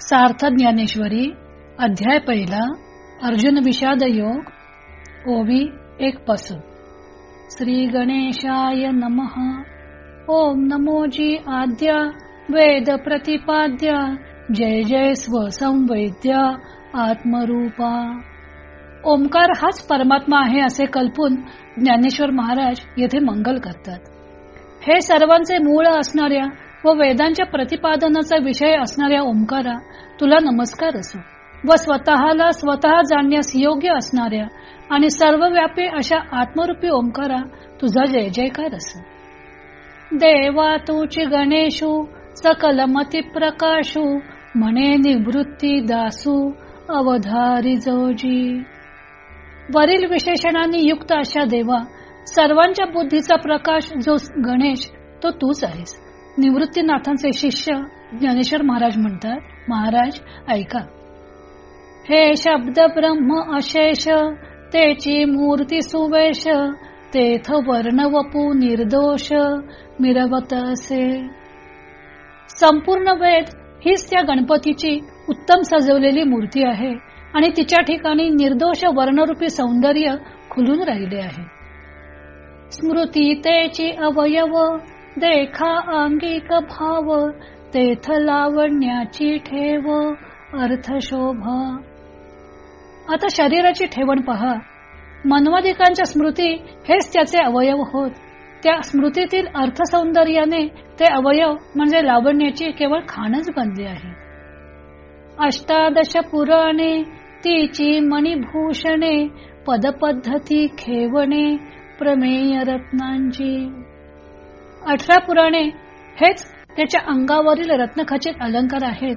सार्थ ज्ञानेश्वरी अध्याय पहिला अर्जुन विषाद योग ओवी एक पासून. श्री गणेशाय नमः. ओम नमोजी आद्या वेद प्रतिपाद्या जय जय स्वसंवैद्या आत्मरूपा. ओमकार हाच परमात्मा आहे असे कल्पून ज्ञानेश्वर महाराज येथे मंगल करतात. हे सर्वांचे मूळ असणाऱ्या व वेदांच्या प्रतिपादनाचा विषय असणाऱ्या ओंकारा तुला नमस्कार असो. व स्वतःला स्वतः जाणण्यास योग्य असणाऱ्या आणि सर्वव्यापी अशा आत्मरूपी ओंकारा तुझा जय जयकार असो. देवा तुची गणेशू सकल मती प्रकाशू म्हणे निवृत्ती दासू अवधारी जोजी. वरील विशेषणाने युक्त अशा देवा सर्वांच्या बुद्धीचा प्रकाश जो गणेश तो तूच आहेस. निवृत्तीनाथांचे शिष्य ज्ञानेश्वर महाराज म्हणतात महाराज ऐका. हे शब्द ब्रह्म अशेष तेची मूर्ती सुवेश तेथ वर्ण वपू निर्दोष मिरवत असे. संपूर्ण वेद हीच त्या गणपतीची उत्तम सजवलेली मूर्ती आहे आणि तिच्या ठिकाणी निर्दोष वर्णरूपी सौंदर्य खुलून राहिले आहे. स्मृती तेची अवयव देखा अंगिक भाव तेथ लावण्याची ठेव अर्थ शोभा आता शरीराची ठेवण पहा. मनवाधिकांच्या स्मृती हेच त्याचे अवयव होत. त्या स्मृतीतील अर्थ सौंदर्याने ते अवयव म्हणजे लावण्याची केवळ खाणच बनली आहे. अष्टादश पुराणे तिची मणिभूषणे पदपद्धती खेवणे प्रमेय रत्नांची अठरा पुराणे हेच त्याच्या अंगावरील रत्नखचित अलंकार आहेत.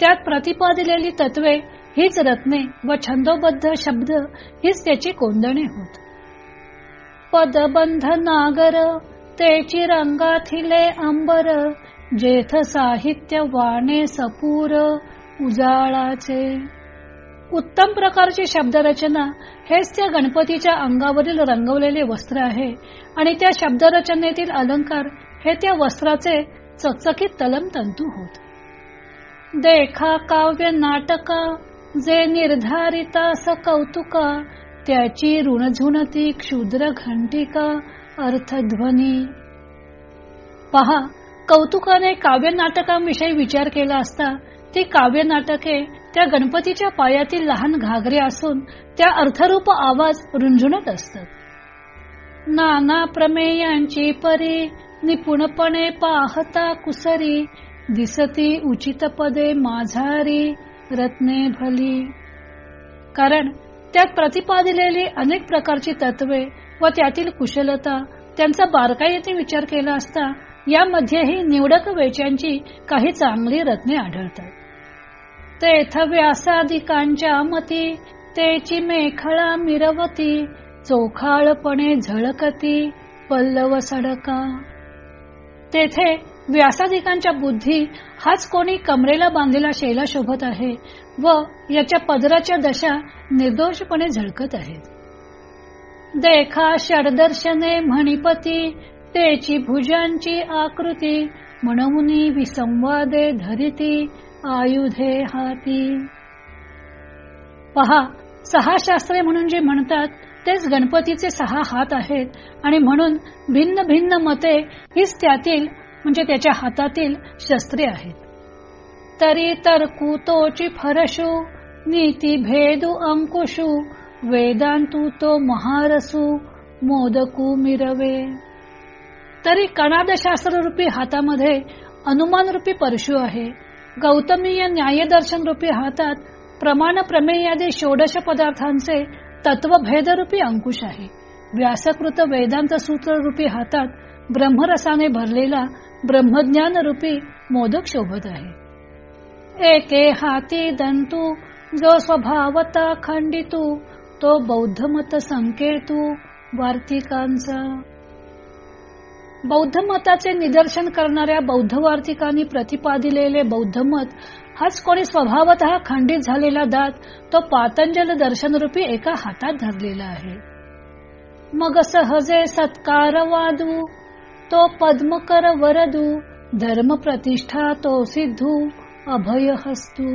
त्यात प्रतिपादिलेली तत्वे हीच रत्ने व छंदोबद्ध शब्द हीच त्याची कोंदणे होत. पदबंध नागर तेची रंगाथिले अंबर जेथ साहित्य वाणे सपूर उजाळाचे उत्तम प्रकारची शब्दरचना हेच त्या गणपतीच्या अंगावरील रंगवलेले वस्त्र आहे. आणि त्या शब्दरचनेतील अलंकार हे त्या वस्त्राचे चकचकीत तलम तंतू होत. देखा काव्य नाटका जे निर्धारिता स कौतुका त्याची ऋणझुणती क्षुद्र घंटिका अर्थध्वनी. पहा कौतुकाने काव्य नाटकांविषयी विचार केला असता ती काव्य नाटके त्या गणपतीच्या पायातील लहान घागरे असून त्या अर्थरूप आवाज रुंझुणत असतात. नाना प्रमेयांची परी निपुणपणे पाहता कुसरी दिसती उचित पदे माझारी रत्ने भली. कारण त्यात प्रतिपादिलेली अनेक प्रकारची तत्वे व त्यातील कुशलता त्यांचा बारकाईने विचार केला असता यामध्येही निवडक वेच्यांची काही चांगली रत्ने आढळतात. तेथ व्यासादिकांच्या मती तेची मेखळा मिरवती चोखाळपणे झळकती पल्लव सडका. तेथे व्यासादिकांच्या बुद्धी हाच कोणी कमरेला बांधलेला शैला शोभत आहे व याच्या पदराच्या दशा निर्दोषपणे झळकत आहेत. देखा षडदर्शने म्हणिपती तेची भुजांची आकृती म्हणून विसंवादे धरिती आयुधे हाती पहा सहा शास्त्रे म्हणून जे म्हणतात तेच गणपतीचे सहा हात आहेत. आणि म्हणून भिन्न भिन्न मते हीच त्यातील म्हणजे त्याच्या हातातील शस्त्रे आहेत. तरी तरकुतोची फरशू नीती भेदू अंकुशू वेदांतू तो महारसू मोदकू मिरवे. तरी कणादशास्त्र रूपी हातामध्ये अनुमान रूपी परशु आहे. गौतमीय न्यायदर्शन रूपी हातात प्रमाण प्रमेयादी षोडश पदार्थांचे तत्वभेदरूपी अंकुश आहे. व्यासकृत वेदांत सूत्र रूपी हातात ब्रह्मरसाने भरलेला ब्रह्मज्ञान रूपी मोदक शोभत आहे. एके हाती दंतू जो स्वभावता खंडितू तो बौद्ध मत संकेतू वार्तिकांचा बौद्ध मताचे निदर्शन करणाऱ्या बौद्ध वार्तिकांनी प्रतिपादिलेले बौद्ध मत हाच कोणी स्वभावत खंडित झालेला दात तो पातंजल दर्शनरूपी एका हातात धरलेला आहे. मग सहजे सत्कार वादू तो पद्मकर वरदू धर्म प्रतिष्ठा तो सिद्धू अभय हस्तू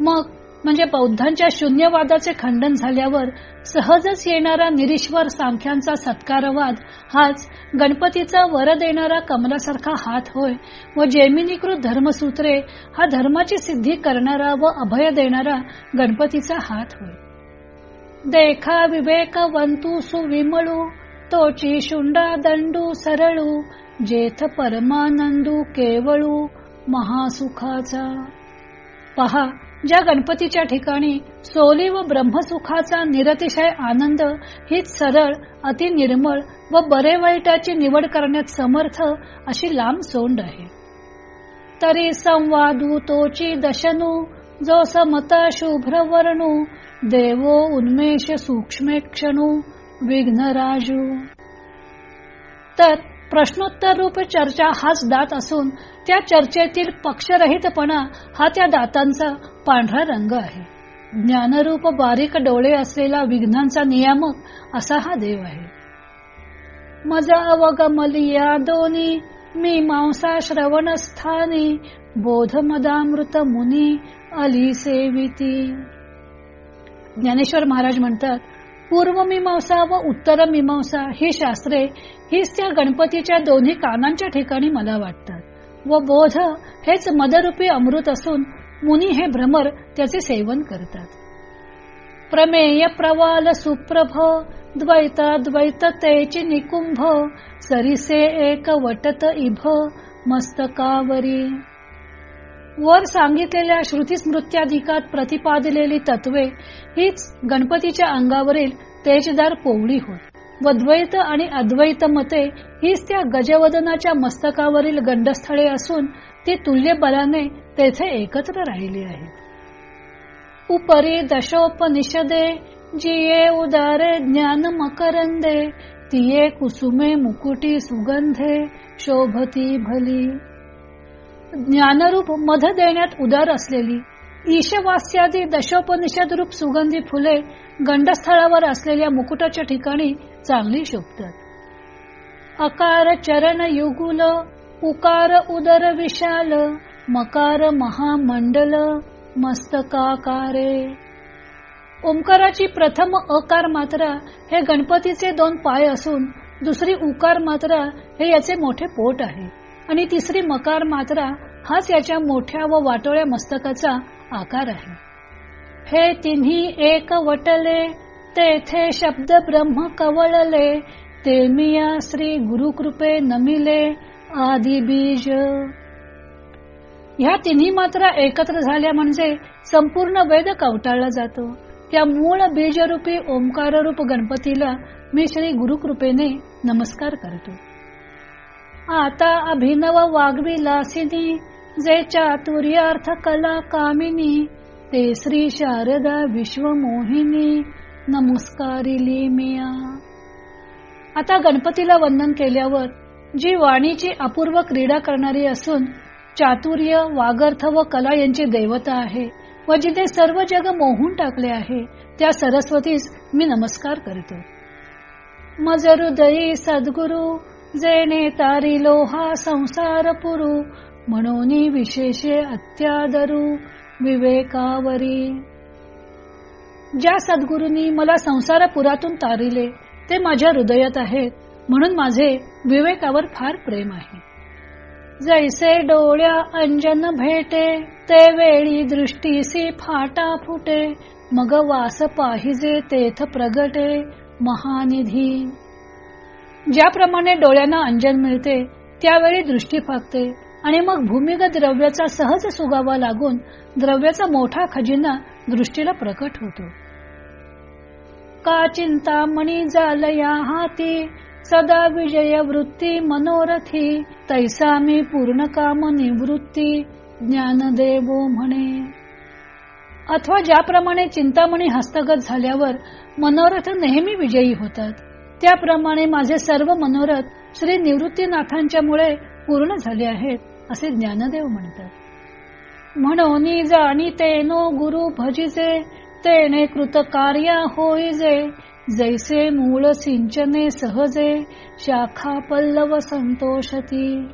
मग म्हणजे बौद्धांच्या शून्यवादाचे खंडन झाल्यावर सहजच येणारा निरीश्वर सांख्यांचा सत्कारवाद हाच गणपतीचा वर देणारा कमलासारखा हात होय व जैमिनीकृत धर्मसूत्रे हा धर्माची सिद्धी करणारा व अभय देणारा गणपतीचा हात होय. देखा विवेक वंतू सुविमळू तोची शुंडा दंडू सरळू जेथ परमानंदू केवळू महासुखाचा. पहा ज्या गणपतीच्या ठिकाणी सोली व ब्रह्मसुखाचा निरतिशय आनंद हीच सरळ अति निर्मळ व बरे वाईटाची निवड करण्यात समर्थ अशी लांब सोंड आहे. तरी संवादू तोची दशनू जो समत शुभ्र वर्णू देवो उन्मेष सूक्ष्मेक्षणू विघ्नराजू. तर प्रश्नोत्तर रूप चर्चा हाच दात असून त्या चर्चेतील पक्षरहितपणा हा त्या दातांचा पांढरा रंग आहे. ज्ञानरूप बारीक डोळे असलेला विघ्नांचा नियामक असा हा देव आहे. मजा अवगमलिया दोनी मी मांसा श्रवण स्थानी बोध मदामृत मुनी अली सेविती. ज्ञानेश्वर महाराज म्हणतात पूर्व मीमांसा व उत्तर मीमांसा ही शास्त्रे हीच त्या गणपतीच्या दोन्ही कानांच्या ठिकाणी मला वाटतात. व बोध हेच मदरूपी अमृत असून मुनी हे भ्रमर त्याचे सेवन करतात. प्रमेय प्रवाल सुप्रभ द्वैता द्वैत तेची निकुंभ सरिसे एक वटत इभ मस्तकावरी वर सांगितलेल्या श्रुती स्मृत्याधिकात प्रतिपादलेली तत्वे हीच गणपतीच्या अंगावरील तेजदार पोवळी होत व द्वैत आणि अद्वैत मते हीच त्या गजवदनाच्या मस्तकावरील गंडस्थळे असून ती तुल्य बलाने तेथे एकत्र राहिली आहे उपरी दशोपनिषदे जिये उदारे ज्ञान मकरंदे तिये कुसुमे मुकुटी सुगंधे शोभती भली। ज्ञानरूप मध देण्यात उदार असलेली. ईशवास्यादी दशोपनिषद रूप सुगंधी फुले गंडस्थळावर असलेल्या मुकुटाच्या ठिकाणी चांगली शोभतात. अकार चरण युगुल उकार उदर विशाल मकार महामंडल मस्तकाकारे. ओंकाराची प्रथम अकार मात्रा हे गणपतीचे दोन पाय असून दुसरी उकार मात्रा हे याचे मोठे पोट आहे. आणि तिसरी मकार मात्रा हाच याच्या मोठ्या व वाटोळ्या मस्तकाचा आकार आहे. हे तिन्ही एक वटले तेथे शब्द ब्रह्म कवळले ते मिया श्री गुरुकृपे नमिले आदि बीज. ह्या तिन्ही मात्रा एकत्र झाल्या म्हणजे संपूर्ण वेद कवटाळला जातो. त्या मूळ बीजरूपी ओंकाररूप गणपतीला मी श्री गुरुकृपेने नमस्कार करतो. आता अभिनव वाग्विलासिनी जे चातुर्यार्थ कला कामिनी ते श्री शारदा विश्वमोहिनी. नमस्कारिली मिया. आता गणपतीला वंदन केल्यावर जी वाणीची अपूर्व क्रीडा करणारी असून चातुर्य वागर्थ व कला यांची देवता आहे व जिथे सर्व जग मोहून टाकले आहे त्या सरस्वतीस मी नमस्कार करतो. मज हृदयी सद्गुरु जेणे तारी लोहा संसार पुरू म्हणून विशेषे अत्यादरू विवेकावरी. ज्या सद्गुरूंनी मला संसारपुरातून तारिले ते माझ्या हृदयात आहेत म्हणून माझे विवेकावर फार प्रेम आहे. जैसे डोळ्या अंजन भेटे ते वेळी दृष्टीसी फाटा फुटे मग वास पाहिजे तेथ प्रगटे महानिधी. ज्याप्रमाणे डोळ्यांना अंजन मिळते त्यावेळी दृष्टी फाकते आणि मग भूमिगत द्रव्याचा सहज सुगावा लागून द्रव्याचा मोठा खजिना दृष्टीला प्रकट होतो. का चिंतामणी जालया हाती सदा विजय वृत्ती मनोरथी तैसा मी पूर्ण काम निवृत्ती ज्ञानदेवो म्हणे. अथवा ज्याप्रमाणे चिंतामणी हस्तगत झाल्यावर मनोरथ नेहमी विजयी होतात त्याप्रमाणे माझे सर्व मनोरथ श्री निवृत्तीनाथांच्या मुळे पूर्ण झाले आहेत असे ज्ञानदेव म्हणतात. म्हणून जाणी तेनो गुरु भजिजे तेने कृत कार्या होईजे जैसे मूळ सिंचने सहजे शाखा पल्लव संतोषती.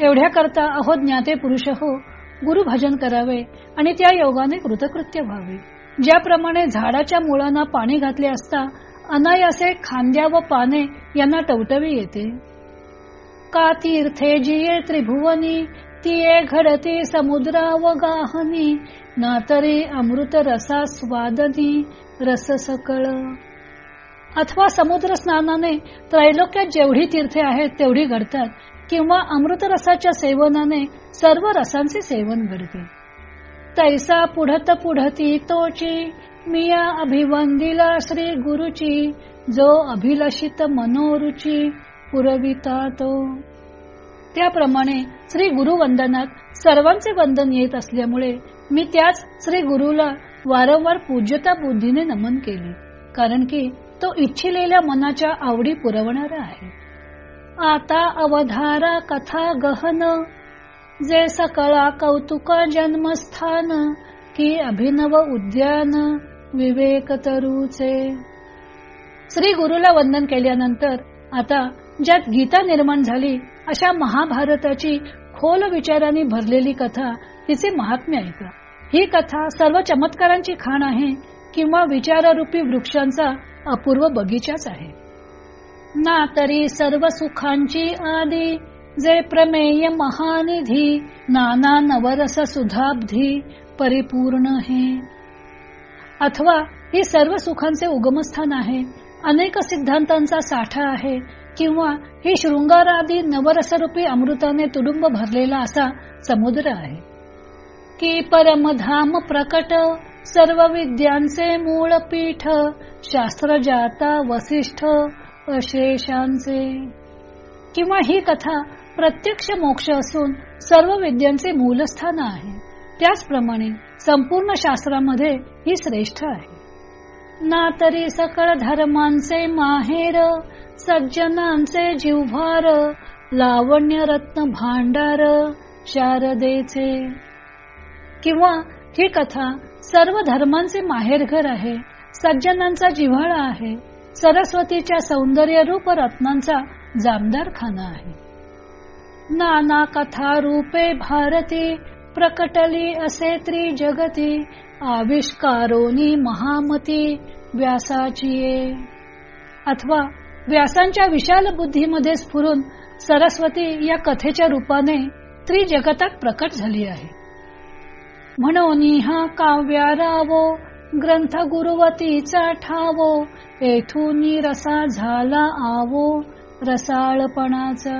एवढ्या करता अहो ज्ञाते पुरुष हो गुरु भजन करावे आणि त्या योगाने कृतकृत्य व्हावे. ज्याप्रमाणे झाडाच्या मुळांना पाणी घातले असता अनायासे खांद्या व पाने यांना टवटवी येते. का तीर्थे जिये त्रिभुवनी तिये घडती समुद्रा व गाहनी ना तरी अमृत रसा स्वादनी रस सकळ. अथवा समुद्र स्नानाने त्रैलोक्यात जेवढी तीर्थे आहेत तेवढी घडतात किंवा अमृत रसाच्या सेवनाने सर्व रसांचे सेवन घडते. तैसा पुढत पुढती तोची मिया अभिवंदिला श्री गुरुची जो अभिलषित मनोरुची पुरविता तो. त्याप्रमाणे श्री गुरु वंदनात सर्वांचे वंदन येत असल्यामुळे मी त्याच श्री गुरुला वारंवार पूज्यता बुद्धीने नमन केले कारण की तो इच्छिलेल्या मनाच्या आवडी पुरवणारा आहे. आता अवधारा कथा गहन जे सकळा कौतुका जन्मस्थान की अभिनव उद्यान विवेक तरुचे श्री गुरुला वंदन केल्यानंतर आता ज्यात गीता निर्माण झाली अशा महाभारताची खोल विचाराने भरलेली कथा तिचे महात्म्य ऐका. ही कथा सर्व चमत्कारांची खाण आहे किंवा विचाररूपी वृक्षांचा अपूर्व बगीचाच आहे. ना तरी सर्व सुखांची आदी जे प्रमेय महानिधी नाना नवरस सुधाब्धी परिपूर्ण हे. अथवा ही सर्व सुखांचे उगमस्थान आहे. अनेक सिद्धांतांचा साठा आहे किंवा ही शृंगारादी नवरसरूपी अमृताने तुडुंब भरलेला असा समुद्र आहे. की परमधाम प्रकट सर्व विद्यांचे मूळ पीठ शास्त्र जाता वसिष्ठ अशेषांचे. किंवा ही कथा प्रत्यक्ष मोक्ष असून सर्व विद्यांचे मूलस्थान आहे. त्याचप्रमाणे संपूर्ण शास्त्रामध्ये ही श्रेष्ठ आहे. ना तरी सकळ धर्मांचे माहेर सज्जनांचे जिव्हार लावण्य रत्न भांडार शारदेचे. किंवा ही कथा सर्व धर्मांचे माहेरघर आहे सज्जनांचा जिव्हाळा आहे सरस्वतीच्या सौंदर्य रूप रत्नांचा जामदार खाना आहे. नाना कथा रूपे भारती प्रकटली असे त्रिजगती आविष्कारोनी महामती व्यासाची अथवा व्यासांच्या विशाल बुद्धीमध्ये स्फुरून सरस्वती या कथेच्या रूपाने त्रिजगतात प्रकट झाली आहे. म्हणून हा काव्यारावो ग्रंथ गुरुवतीचा ठावो येथून रसा झाला आवो रसाळपणाचा.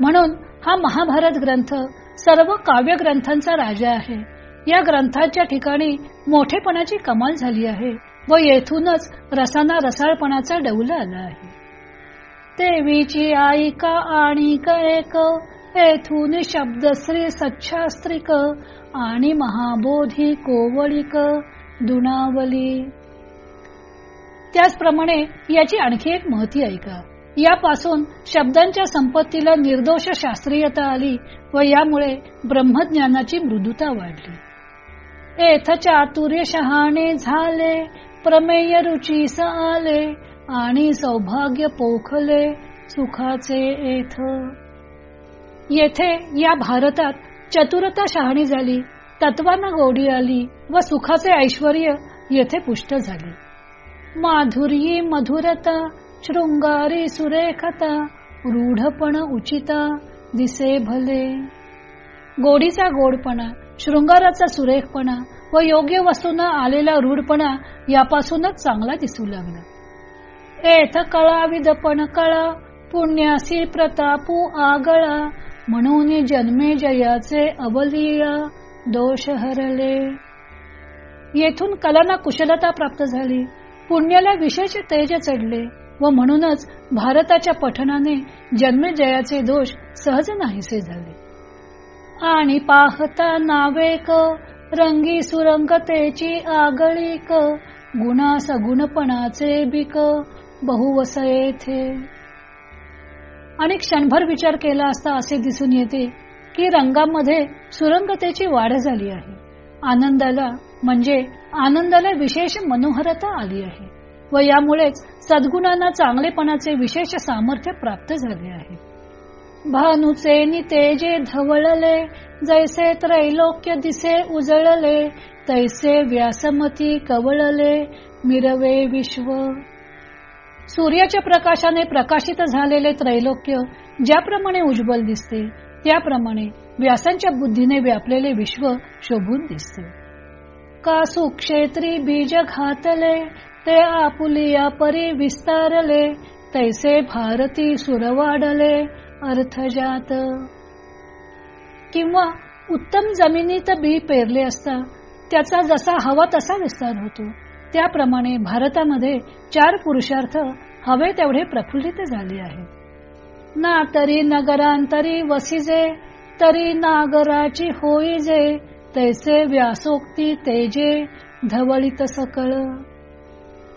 म्हणून हा महाभारत ग्रंथ सर्व काव्य ग्रंथांचा राजा आहे. या ग्रंथाच्या ठिकाणी मोठेपणाची कमाल झाली आहे व येथूनच रसाना रसाळपणाचा डौल आला आहे. देवीची आईका आणि एक येथून शब्दश्री सच्छास्त्रिक आणि महाबोधी कोवळिक दुनावली त्याचप्रमाणे याची आणखी एक महती ऐका. यापासून शब्दांच्या संपत्तीला निर्दोष शास्त्रीयता आली व यामुळे ब्रह्मज्ञानाची मृदुता वाढली. एथ चातुर्य शहाणे झाले प्रमेय रुचीस आले आणि सौभाग्य पोखले सुखाचे एथ. येथे या भारतात चतुरता शहाणी झाली तत्वांना गोडी आली व सुखाचे ऐश्वर येथे पुष्ट झाले. माधुर्यी मधुरता शृंगारी सुरेखता रूढपण उचिता दिसे भले. गोडीचा गोडपणा शृंगाराचा सुरेखपणा व योग्य वस्तूंना आलेला रूढपणा यापासूनच चांगला दिसू लागला. एथ कळा विदपण कळा पुण्यासी प्रतापू आगळा म्हणून जन्मे जयाचे अवलीळा दोष हरले. येथून कलांना कुशलता प्राप्त झाली पुण्याला विशेष तेज चढले व म्हणूनच भारताच्या पठनाने जन्मजयाचे दोष सहज नाहीसे झाले. आणि पाहता नावेक रंगी सुरंगतेची आगळीक गुणा सगुणपणाचे बिक बहुवस येथे आणि क्षणभर विचार केला असता असे दिसून येते की रंगामध्ये सुरंगतेची वाढ झाली आहे. आनंदाला म्हणजे आनंदाला विशेष मनोहरता आली आहे व यामुळेच सद्गुणांना चांगलेपणाचे विशेष सामर्थ्य प्राप्त झाले आहे. भानुचे नितेजे धवळले जैसे त्रैलोक्य दिसे उजळले तैसे व्यासमती कवळले मिरवे विश्व. सूर्याच्या प्रकाशाने प्रकाशित झालेले त्रैलोक्य ज्याप्रमाणे उज्ज्वल दिसते त्याप्रमाणे व्यासांच्या बुद्धीने व्यापलेले विश्व शोभून दिसते. का सुक्षेत्री बीज घातले ते आपुलिया परी विस्तारले तैसे भारती सुरवाडले अर्थजात. किंवा उत्तम जमिनीत बी पेरले असता त्याचा जसा हवा तसा विस्तार होतो. त्याप्रमाणे भारतामध्ये चार पुरुषार्थ हवे तेवढे प्रफुल्लित झाले आहेत. ना तरी नगरांतरी वसिजे तरी नागराची होईजे तैसे व्यासोक्ती तेजे धवळीत सकळ.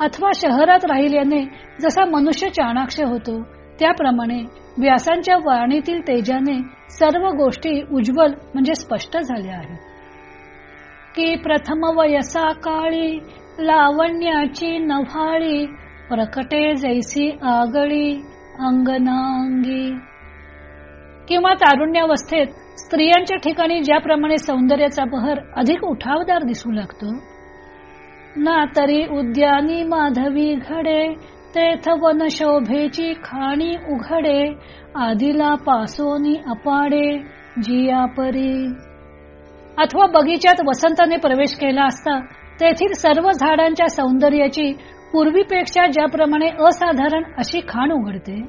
अथवा शहरात राहिल्याने जसा मनुष्य चाणाक्ष होतो त्याप्रमाणे व्यासांच्या वाणीतील तेजाने सर्व गोष्टी उज्ज्वल म्हणजे स्पष्ट झाल्या आहेत. की प्रथम वयसा काळी लावण्याची नव्हाळी प्रकटे जैसी आगळी अंगनांगी. किंवा तारुण्यावस्थेत स्त्रियांच्या ठिकाणी ज्याप्रमाणे सौंदर्याचा बहर अधिक उठावदार दिसू लागतो ना तरी उद्यानी माधवी घडे तेथ वन शोभेची खाणी उघडे आदिला पासोनी अपाडे जिया परी. अथवा बगीच्यात वसंताने प्रवेश केला असता तेथील सर्व झाडांच्या सौंदर्याची पूर्वीपेक्षा ज्याप्रमाणे असाधारण अशी खाण उघडते.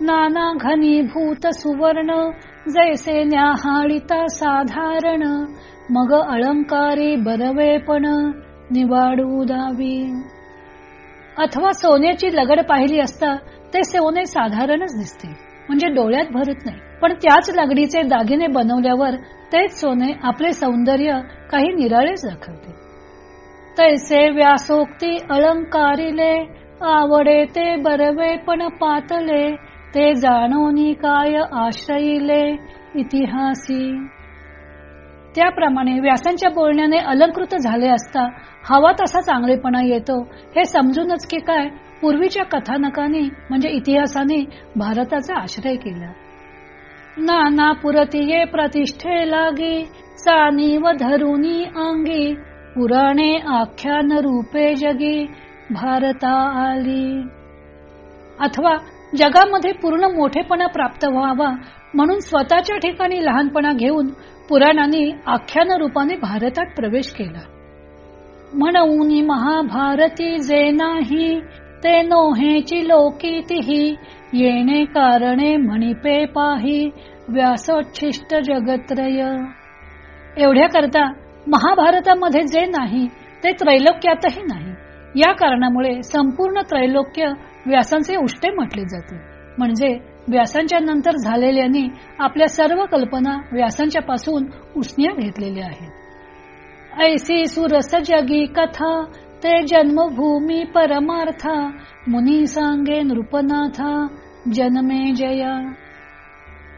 नाना घनीभूत सुवर्ण जैसे न्याहाळिता साधारण मग अलंकारी बरवेपण निवाडू दावी. अथवा सोन्याची लगड पाहिली असता ते सोने साधारणच दिसते. म्हणजे डोळ्यात भरत नाही. पण त्याच लगडीचे दागिने बनवल्यावर तेच सोने आपले सौंदर्य काही निराळेच दाखवते तैसे व्यासोक्ती अलंकारिले आवडे ते बरवे पण पातले ते जाणोनी काय आश्रयिले इतिहासी. त्याप्रमाणे व्यासांच्या बोलण्याने अलंकृत झाले असता हवा तसा चांगलेपणा येतो हे समजूनच की काय पूर्वीच्या कथानकाने म्हणजे इतिहासाने भारताचा आश्रय केला. नाना पुरतीये प्रतिष्ठे लागी सानी व धरुनी अंगी पुराणे आख्यान रूपे जगी भारता आली. अथवा जगामध्ये पूर्ण मोठेपणा प्राप्त व्हावा म्हणून स्वतःच्या ठिकाणी लहानपणा घेऊन पुराणांनी आख्यान रूपाने भारतात प्रवेश केला. म्हणून महाभारती जे नाही ते नोहेची लोकीतीही येणे कारणे म्हणिपे पाही व्यासोच्छिष्ट जगत्रय. एवढ्या करता महाभारतामध्ये जे नाही ते त्रैलोक्यातही नाही. या कारणामुळे संपूर्ण त्रैलोक्य व्यासांचे उष्टे म्हटले जाते. म्हणजे व्यासांच्या नंतर झालेल्यांनी आपल्या सर्व कल्पना व्यासांच्या पासून उसण्या घेतलेल्या आहेत. ऐसी सुरस जगी कथा ते जन्मभूमी परमार्था मुनी सांगे नृपनाथा जन्मे जया.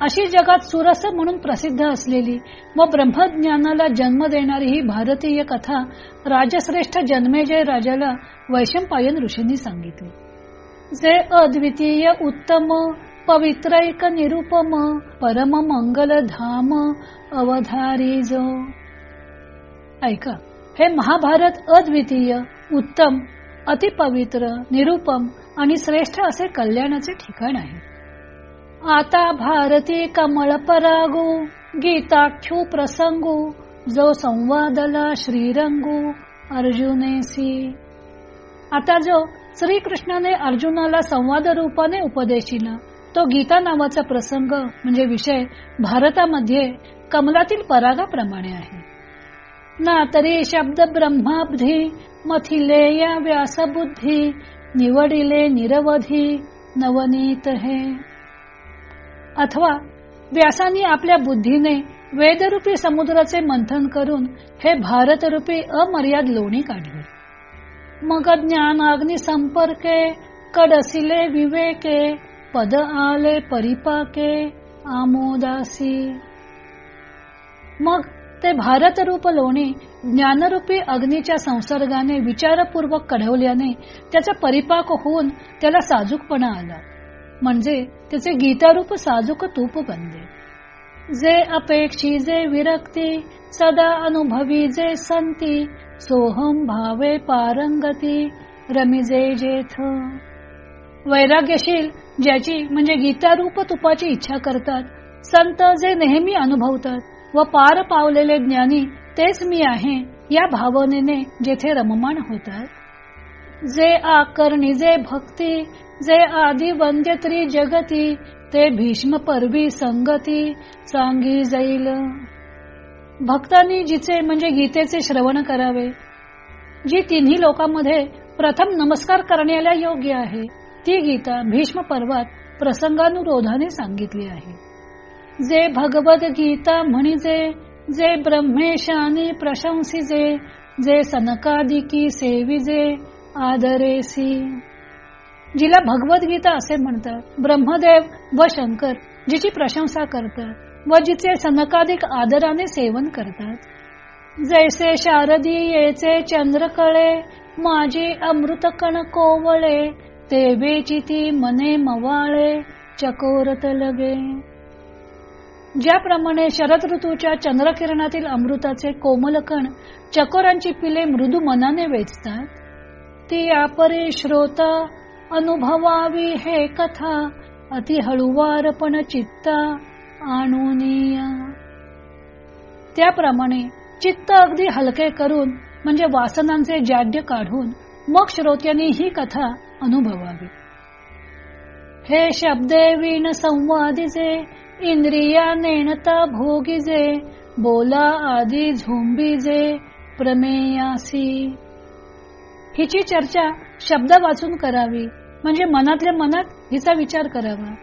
अशी जगात सुरस म्हणून प्रसिद्ध असलेली व ब्रह्मज्ञानाला जन्म देणारी ही भारतीय कथा राजश्रेष्ठ जन्मेजय राजाला वैशंपायन ऋषींनी सांगितली. जे अद्वितीय उत्तम पवित्र एक निरुपम परम मंगल धाम अवधारी जो ऐका हे महाभारत अद्वितीय उत्तम अतिपवित्र निरुपम आणि श्रेष्ठ असे कल्याणाचे ठिकाण आहे. आता भारती कमळ परागू गीताख्यू प्रसंगू जो संवादला श्रीरंगू अर्जुनेसी। आता जो श्रीकृष्णाने अर्जुनाला संवाद रूपाने उपदेशिला तो गीता नावाचा प्रसंग म्हणजे विषय भारतामध्ये कमलातील परागाप्रमाणे आहे. ना तरी शब्द ब्रह्माब्धी मथिले या व्यासबुद्धी निवडिले निरवधी नवनीत हे. अथवा व्यासानी आपल्या बुद्धीने वेदरूपी समुद्राचे मंथन करून हे भारतरूपी अमर्याद लोणी काढले. मग ज्ञान अग्नि संपर्के कडसिले विवेके पद आले परिपाके आमोदासी। मग ते भारतरूप लोणी ज्ञानरूपी अग्नीच्या संसर्गाने विचारपूर्वक कढवल्याने त्याचा परिपाक होऊन त्याला साजूकपणा आला. म्हणजे त्याचे गीतारूप साजूक तूप बनले. जे अपेक्षी जे विरक्ती सदा अनुभवी जे संती सोहम भावे पारंगती रमिजे जेथ. वैराग्यशील ज्याची म्हणजे गीतारूप तुपाची इच्छा करतात. संत जे नेहमी अनुभवतात व पार पावलेले ज्ञानी तेच मी आहे या भावनेने जेथे रममाण होतात. जे आकर्णी जे भक्ती जे आदि वंद्यत्री जगती ते भीष्म परवी संगती सांगी जाईल भक्तांनी जिचे म्हणजे गीतेचे श्रवण करावे. जी तिन्ही लोकांमध्ये प्रथम नमस्कार करण्याला योग्य आहे. ती गीता भीष्म पर्वात प्रसंगानुरोधाने सांगितली आहे. जे भगवत गीता म्हणजे जे ब्रह्मेशानी प्रशंसिजे जे सनकादिकी सेविजे आदरेसी. जिला भगवद्गीता असे म्हणतात ब्रह्मदेव व शंकर जिची प्रशंसा करतात व जिचे सनकाधिक आदराने सेवन करतात. जैसे शारदी येचे चंद्रकळे माझी अमृत कण कोवळे ते वेचिती मने मवाळे चकोरत लगे. ज्याप्रमाणे शरद ऋतूच्या चंद्रकिरणातील अमृताचे कोमलकण चकोरांची पिले मृदू मनाने वेचतात ती आपरे श्रोता अनुभवावी हे कथा अति हळुवारपण चित्ता आणून त्याप्रमाणे चित्त अगदी हलके करून म्हणजे वासनांचे जाड्य काढून मग श्रोत्यांनी ही कथा अनुभवावी. हे शब्दे विण संवादिजे इंद्रिया नेणता भोगिजे बोला आदी झोंबीजे प्रमेयासी. हिची चर्चा शब्द वाचून करावी म्हणजे मनातल्या मनात हिचा विचार करावा.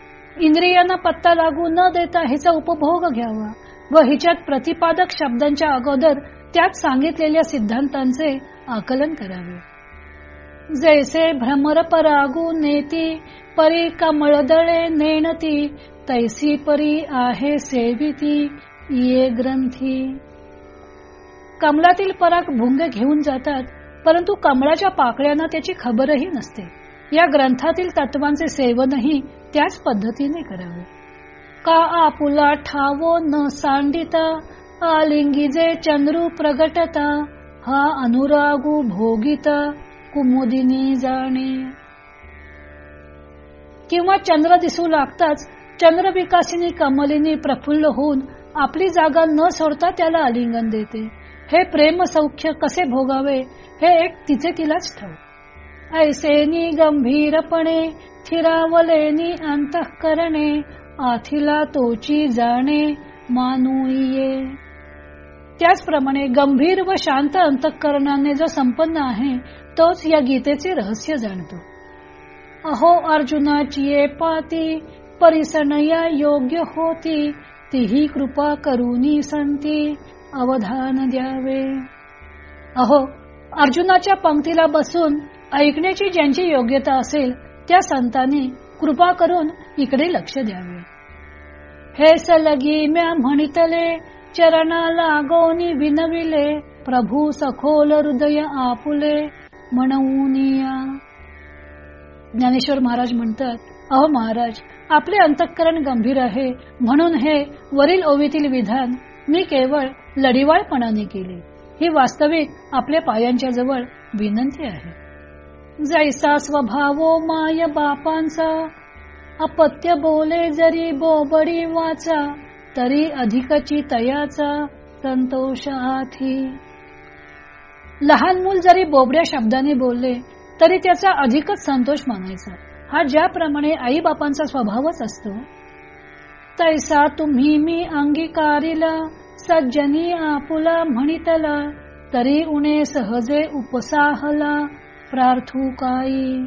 इंद्रियांना पत्ता लागू न देता हिचा उपभोग घ्यावा व हिच्यात प्रतिपादक शब्दांच्या अगोदर त्यात सांगितलेल्या सिद्धांतांचे आकलन करावे. जैसे भ्रमर परागू नेती परी कमळदळे नेणती तैसी परी आहे सेविती ये ग्रंथी। कमलातील पराग भुंगे घेऊन जातात परंतु कमळाच्या पाकळ्यांना त्याची खबरही नसते. या ग्रंथातील तत्वांचे सेवनही त्याच पद्धतीने करावे. का आपुला ठावो न सांडिता आलिंगीजे चंद्रू प्रगटता हा अनुरागू भोगिता कुमुदिनी जाणे. किंवा चंद्र दिसू लागताच चंद्रविकासिनी कमलिनी प्रफुल्ल होऊन आपली जागा न सोडता त्याला आलिंगन देते. हे प्रेम सौख्य कसे भोगावे हे एक तिचे तिलाच ठाऊ ऐसेनी गंभीरपणे थिरावलेनी अंतःकरणे आथिला तोची जाणे मानुये. त्याचप्रमाणे गंभीर व शांत अंतःकरणाने जो संपन्न आहे तोच या गीतेचे रहस्य जाणतो. अहो अर्जुनाची पाती परिसनया योग्य होती तीही कृपा करूनी संती अवधान द्यावे. अहो अर्जुनाच्या पंक्तीला बसून ऐकण्याची ज्यांची योग्यता असेल त्या संतांनी कृपा करून इकडे लक्ष द्यावे. हे सलगी म्या म्हणितले चरणा लागोनी विनविले प्रभू सखोल हृदय आपुले म्हणून ज्ञानेश्वर महाराज म्हणतात अहो महाराज आपले अंतःकरण गंभीर आहे. म्हणून हे वरील ओवीतील विधान मी केवळ लढिवाळपणाने केले. ही वास्तविक आपल्या पायांच्या जवळ विनंती आहे. जैसा स्वभावो माय बापांचा अपत्य बोले जरी बोबडी वाचा तरी अधिकची तयाचा संतोष हाथी लहान मूल जरी बोबड्या शब्दाने बोलले तरी त्याचा अधिकच संतोष मानायचा. हा ज्याप्रमाणे आई बापांचा स्वभावच असतो. तैसा तुम्ही मी अंगीकारिला सज्जनी आपुला म्हणितला तरी उणे सहजे उपसाहला प्रार्थू काही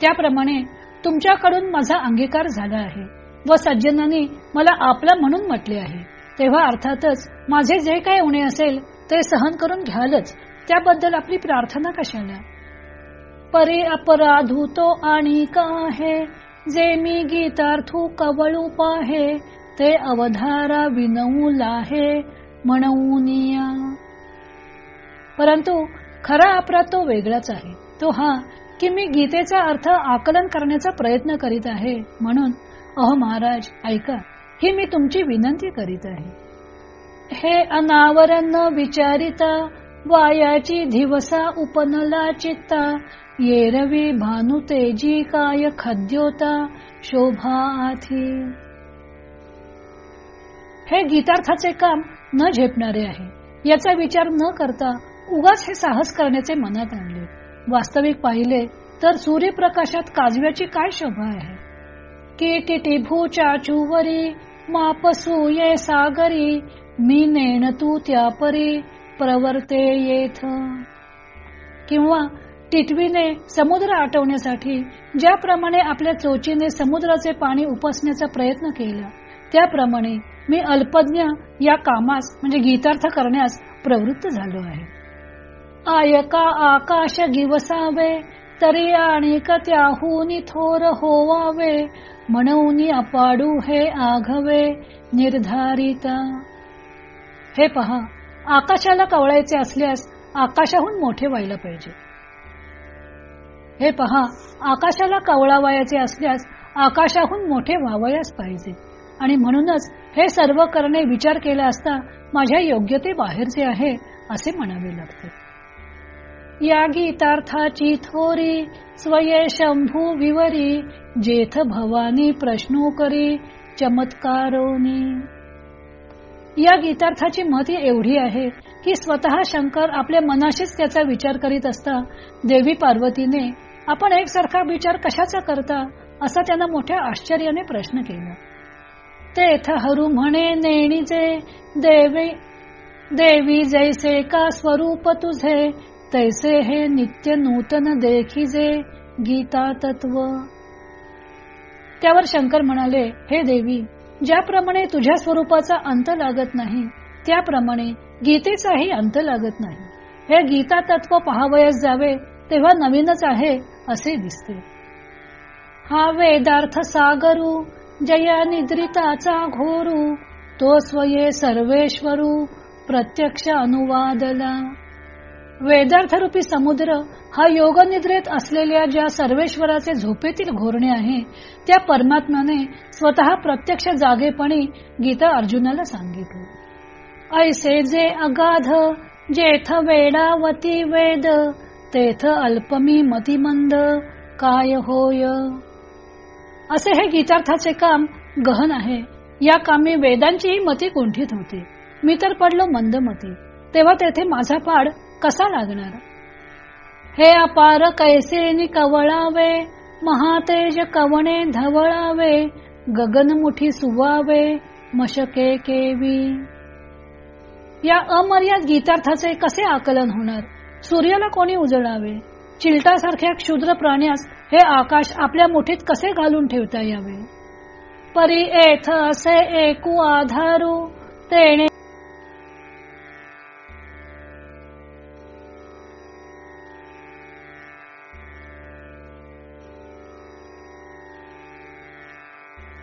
त्याप्रमाणे तुमच्याकडून माझा अंगीकार झाला आहे व सज्जनांनी मला आपला म्हणून म्हटले आहे. तेव्हा अर्थातच माझे जे काही उणे असेल ते सहन करून घ्यालच. त्याबद्दल आपली प्रार्थना कशाला? परे अपराधू तो आणि का आहे जे मी गीतार्थू कवळू पाहे ते अवधारा विनवू लाहे म्हणून परंतु खरा अपराध तो वेगळाच आहे. तो हा की मी गीतेचा अर्थ आकलन करण्याचा प्रयत्न करीत आहे म्हणून अहो महाराज ऐका ही मी तुमची विनंती करीत आहे. हे अनावरण विचारिता वायाची दिवसा उपनला चित्ता. येरवी भानु तेजी काय खद्योता शोभा आथी हे गीतार्थाचे काम न झेपणारे आहे. याचा विचार न करता उगाच हे साहस करण्याचे मनात आणले. वास्तविक पाहिले तर सूर्यप्रकाशात काजव्याची काय शोभा आहे? की चुवरी मापसू ये सागरी मी नेण तू त्यापरी प्रवर्ते येथ. किंवा टिटवीने समुद्र आटवण्यासाठी ज्याप्रमाणे आपल्या चोचीने समुद्राचे पाणी उपसण्याचा प्रयत्न केला त्याप्रमाणे मी अल्पज्ञ या कामास म्हणजे गीतार्थ करण्यास प्रवृत्त झालो आहे. आयका आकाश गिवसावे तरी आणि त्याहूनी थोर होवावे म्हणून अपाडू हे आघवे निर्धारिता. हे पहा आकाशाला कवळायचे असल्यास आकाशाहून मोठे व्हायला पाहिजे. हे पहा आकाशाला कवळावायचे असल्यास आकाशाहून मोठे व्हावयास पाहिजे. आणि म्हणूनच हे सर्व करणे विचार केला असता माझ्या योग्यते बाहेरचे आहे असे म्हणावे लागते. या गीतार्थाची थोरी स्वये शंभू विवरी जेथ भवानी प्रश्नो करी चमत्कारोनी. या गीतार्थाची महती एवढी आहे की स्वतः शंकर आपल्या मनाशीच त्याचा विचार करीत असता देवी पार्वतीने आपण एकसारखा विचार कशाचा करता? असा त्यांना मोठ्या आश्चर्याने प्रश्न केला. तेथ हरू म्हणे नेणीचे देवी देवी जैसे का स्वरूप तुझे तैसे हे नित्य नूतन देखिजे गीता तत्व. त्यावर शंकर म्हणाले हे देवी ज्याप्रमाणे तुझ्या स्वरूपाचा अंत लागत नाही त्याप्रमाणे गीतेचाही अंत लागत नाही. हे गीता तत्व पहावयास जावे तेव्हा नवीनच आहे असे दिसते. हा वेदार्थ सागरू जया निद्रिताचा घोरू तो स्वये सर्वेश्वरू प्रत्यक्ष अनुवादला. वेदार्थरूपी समुद्र हा योगनिद्रेत असलेल्या ज्या सर्वेश्वराचे झोपेतील घोरणे आहे त्या परमात्म्याने स्वतः प्रत्यक्ष जागेपणी गीता अर्जुनाला सांगितली. ऐसे जे अगाध जेथ वेडावती वेद तेथ अल्पमी मतिमंद काय होय? असे हे गीतार्थाचे काम गहन आहे. या कामी वेदांचीही मती कुंठित होते. मी तर पडलो मंदमती. तेव्हा तेथे माझा पाड कसा लागणार? हे अपार कैसे कवळावे महातेज कवणे धवळावे? गगनमुठी सुवावे? मशके केवी? या अमर्याद गीतार्थाचे कसे आकलन होणार? सूर्याला कोणी उजळावे? चिलटासारख्या क्षुद्र प्राण्यास हे आकाश आपल्या मुठीत कसे घालून ठेवता यावे? परी एथ असे एकू आधारू तेणे